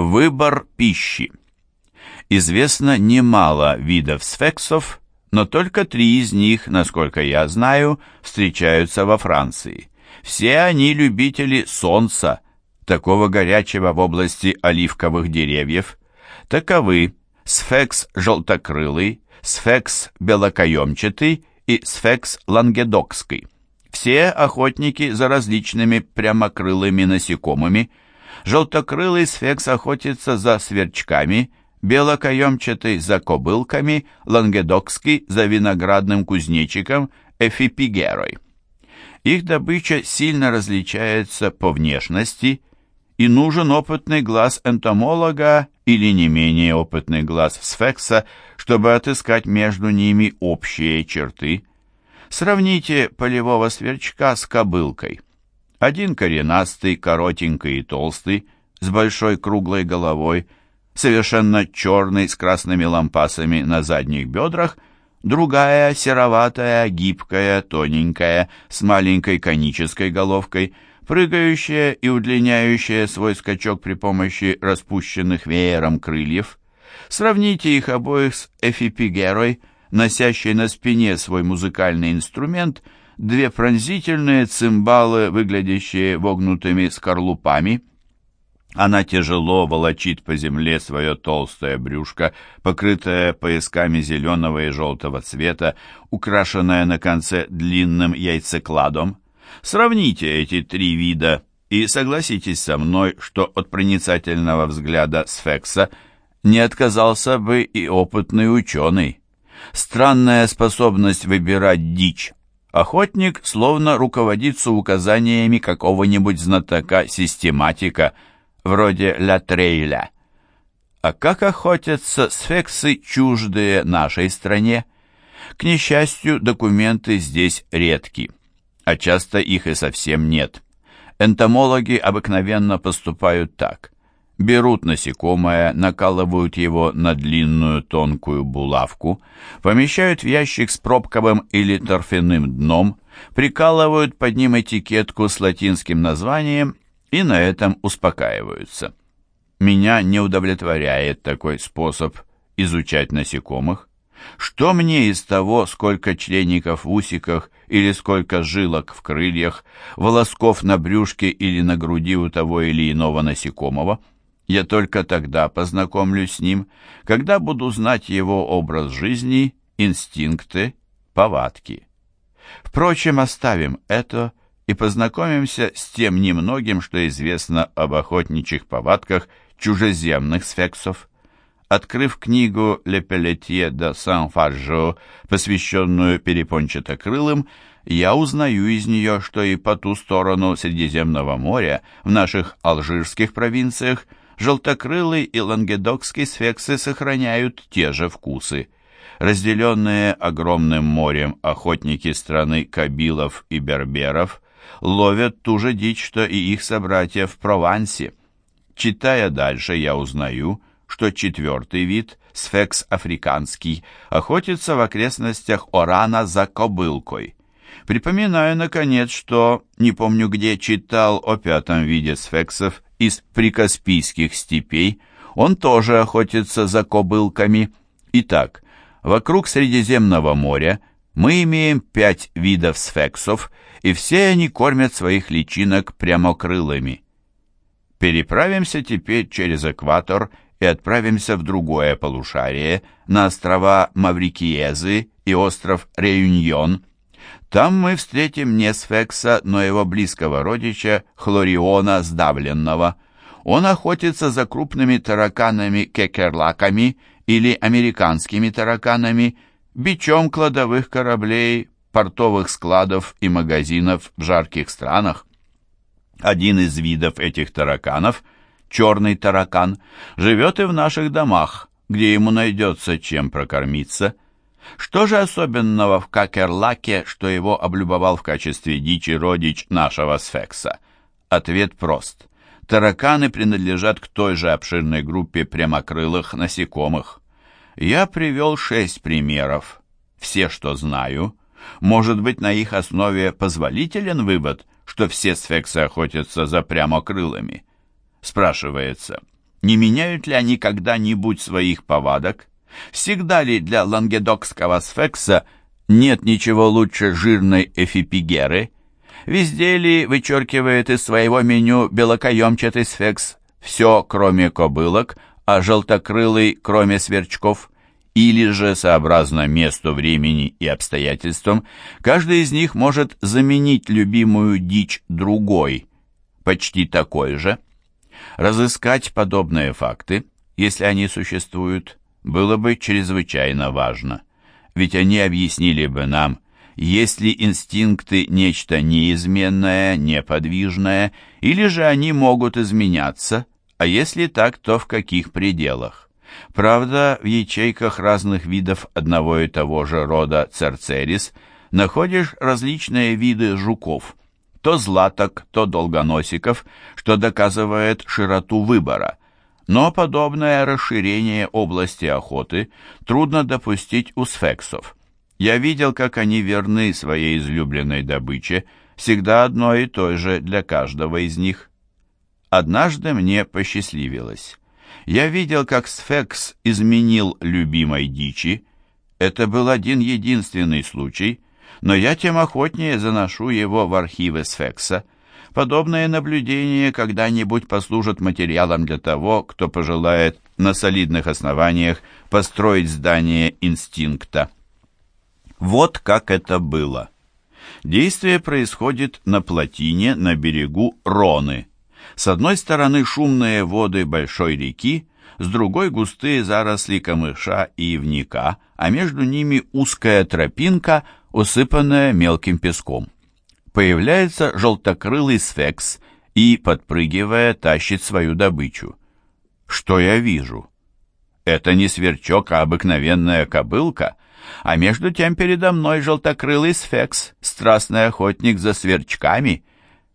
Выбор пищи. Известно немало видов сфексов, но только три из них, насколько я знаю, встречаются во Франции. Все они любители солнца, такого горячего в области оливковых деревьев. Таковы сфекс желтокрылый, сфекс белокаемчатый и сфекс лангедокский. Все охотники за различными прямокрылыми насекомыми. Желтокрылый сфекс охотится за сверчками, белокаемчатый за кобылками, лангедокский за виноградным кузнечиком, эфипигерой. Их добыча сильно различается по внешности, и нужен опытный глаз энтомолога или не менее опытный глаз сфекса, чтобы отыскать между ними общие черты. Сравните полевого сверчка с кобылкой. Один коренастый, коротенький и толстый, с большой круглой головой, совершенно черный, с красными лампасами на задних бедрах, другая сероватая, гибкая, тоненькая, с маленькой конической головкой, прыгающая и удлиняющая свой скачок при помощи распущенных веером крыльев. Сравните их обоих с эфипигерой, носящей на спине свой музыкальный инструмент, две пронзительные цимбалы, выглядящие вогнутыми скорлупами. Она тяжело волочит по земле свое толстое брюшко, покрытое поясками зеленого и желтого цвета, украшенное на конце длинным яйцекладом. Сравните эти три вида и согласитесь со мной, что от проницательного взгляда сфекса не отказался бы и опытный ученый. Странная способность выбирать дичь. Охотник словно руководится указаниями какого-нибудь знатока-систематика, вроде Ля Трейля. А как охотятся сфексы, чуждые нашей стране? К несчастью, документы здесь редки, а часто их и совсем нет. Энтомологи обыкновенно поступают так берут насекомое, накалывают его на длинную тонкую булавку, помещают в ящик с пробковым или торфяным дном, прикалывают под ним этикетку с латинским названием и на этом успокаиваются. Меня не удовлетворяет такой способ изучать насекомых. Что мне из того, сколько члеников в усиках или сколько жилок в крыльях, волосков на брюшке или на груди у того или иного насекомого – я только тогда познакомлюсь с ним, когда буду знать его образ жизни, инстинкты, повадки. Впрочем, оставим это и познакомимся с тем немногим, что известно об охотничьих повадках чужеземных сфексов. Открыв книгу «Le Pelletier de Saint-Fargeau», посвященную перепончатокрылым, я узнаю из нее, что и по ту сторону Средиземного моря, в наших алжирских провинциях, желтокрылый и лангедокский сфексы сохраняют те же вкусы. Разделенные огромным морем охотники страны кабилов и берберов ловят ту же дичь, что и их собратья в Провансе. Читая дальше, я узнаю, что четвертый вид, сфекс африканский, охотится в окрестностях Орана за кобылкой. Припоминаю, наконец, что, не помню где, читал о пятом виде сфексов из прикаспийских степей, он тоже охотится за кобылками. Итак, вокруг Средиземного моря мы имеем пять видов сфексов, и все они кормят своих личинок прямокрылыми. Переправимся теперь через экватор и отправимся в другое полушарие, на острова Маврикиезы и остров Реюньон. Там мы встретим не Сфекса, но его близкого родича Хлориона Сдавленного. Он охотится за крупными тараканами-кекерлаками или американскими тараканами, бичом кладовых кораблей, портовых складов и магазинов в жарких странах. Один из видов этих тараканов, черный таракан, живет и в наших домах, где ему найдется чем прокормиться – что же особенного в Какерлаке, что его облюбовал в качестве дичи родич нашего сфекса? Ответ прост. Тараканы принадлежат к той же обширной группе прямокрылых насекомых. Я привел шесть примеров. Все, что знаю. Может быть, на их основе позволителен вывод, что все сфексы охотятся за прямокрылыми? Спрашивается, Не меняют ли они когда-нибудь своих повадок? Всегда ли для лангедокского сфекса нет ничего лучше жирной эфипигеры? Везде ли вычеркивает из своего меню белокаемчатый сфекс все, кроме кобылок, а желтокрылый, кроме сверчков? Или же, сообразно месту, времени и обстоятельствам, каждый из них может заменить любимую дичь другой, почти такой же? Разыскать подобные факты, если они существуют, было бы чрезвычайно важно, ведь они объяснили бы нам, есть ли инстинкты нечто неизменное, неподвижное, или же они могут изменяться, а если так, то в каких пределах. Правда, в ячейках разных видов одного и того же рода церцерис находишь различные виды жуков, то златок, то долгоносиков, что доказывает широту выбора. Но подобное расширение области охоты трудно допустить у сфексов. Я видел, как они верны своей излюбленной добыче, всегда одной и той же для каждого из них. Однажды мне посчастливилось. Я видел, как сфекс изменил любимой дичи. Это был один единственный случай, но я тем охотнее заношу его в архивы сфекса. Подобные наблюдения когда-нибудь послужат материалом для того, кто пожелает на солидных основаниях построить здание инстинкта. Вот как это было. Действие происходит на плотине на берегу Роны. С одной стороны шумные воды большой реки, с другой густые заросли камыша и ивника, а между ними узкая тропинка, усыпанная мелким песком появляется желтокрылый сфекс и, подпрыгивая, тащит свою добычу. Что я вижу? Это не сверчок, а обыкновенная кобылка, а между тем передо мной желтокрылый сфекс, страстный охотник за сверчками.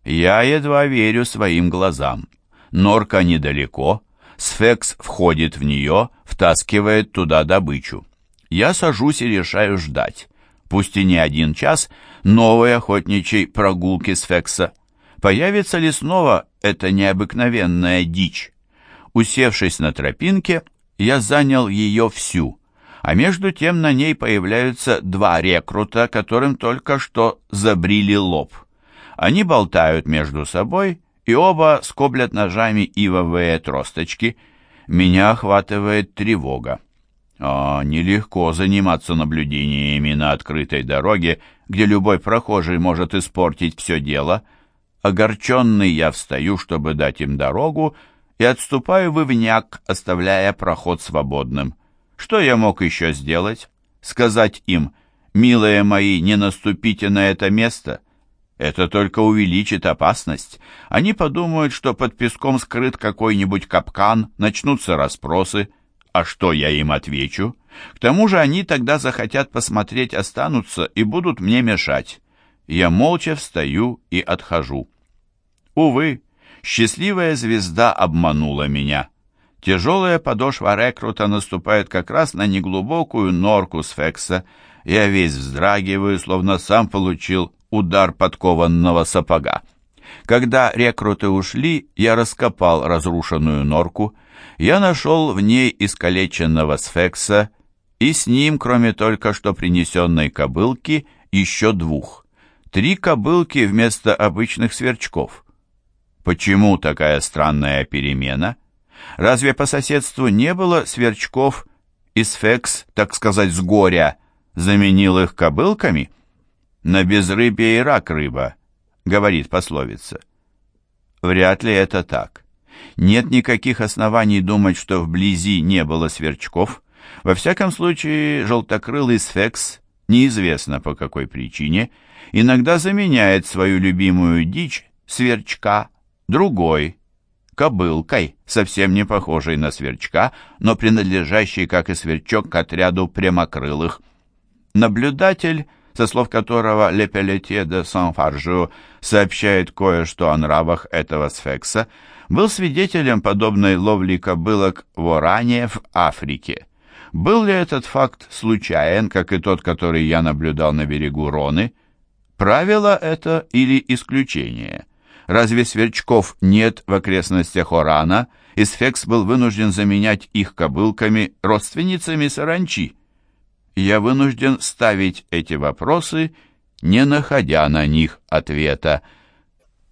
Я едва верю своим глазам. Норка недалеко, сфекс входит в нее, втаскивает туда добычу. Я сажусь и решаю ждать пусть и не один час, новой охотничьей прогулки с Фекса. Появится ли снова эта необыкновенная дичь? Усевшись на тропинке, я занял ее всю, а между тем на ней появляются два рекрута, которым только что забрили лоб. Они болтают между собой, и оба скоблят ножами ивовые тросточки. Меня охватывает тревога. А нелегко заниматься наблюдениями на открытой дороге, где любой прохожий может испортить все дело. Огорченный я встаю, чтобы дать им дорогу, и отступаю в ивняк, оставляя проход свободным. Что я мог еще сделать? Сказать им, «Милые мои, не наступите на это место». Это только увеличит опасность. Они подумают, что под песком скрыт какой-нибудь капкан, начнутся расспросы. А что я им отвечу? К тому же они тогда захотят посмотреть, останутся и будут мне мешать. Я молча встаю и отхожу. Увы, счастливая звезда обманула меня. Тяжелая подошва рекрута наступает как раз на неглубокую норку сфекса. Я весь вздрагиваю, словно сам получил удар подкованного сапога. Когда рекруты ушли, я раскопал разрушенную норку я нашел в ней искалеченного сфекса и с ним, кроме только что принесенной кобылки, еще двух. Три кобылки вместо обычных сверчков. Почему такая странная перемена? Разве по соседству не было сверчков, и сфекс, так сказать, с горя, заменил их кобылками? На безрыбье и рак рыба, говорит пословица. Вряд ли это так. Нет никаких оснований думать, что вблизи не было сверчков. Во всяком случае, желтокрылый сфекс, неизвестно по какой причине, иногда заменяет свою любимую дичь, сверчка, другой, кобылкой, совсем не похожей на сверчка, но принадлежащей, как и сверчок, к отряду прямокрылых. Наблюдатель, со слов которого Ле Пелетье де Сан-Фаржу сообщает кое-что о нравах этого сфекса, был свидетелем подобной ловли кобылок в Оране в Африке. Был ли этот факт случайен, как и тот, который я наблюдал на берегу Роны? Правило это или исключение? Разве сверчков нет в окрестностях Орана, и Сфекс был вынужден заменять их кобылками родственницами саранчи. Я вынужден ставить эти вопросы, не находя на них ответа.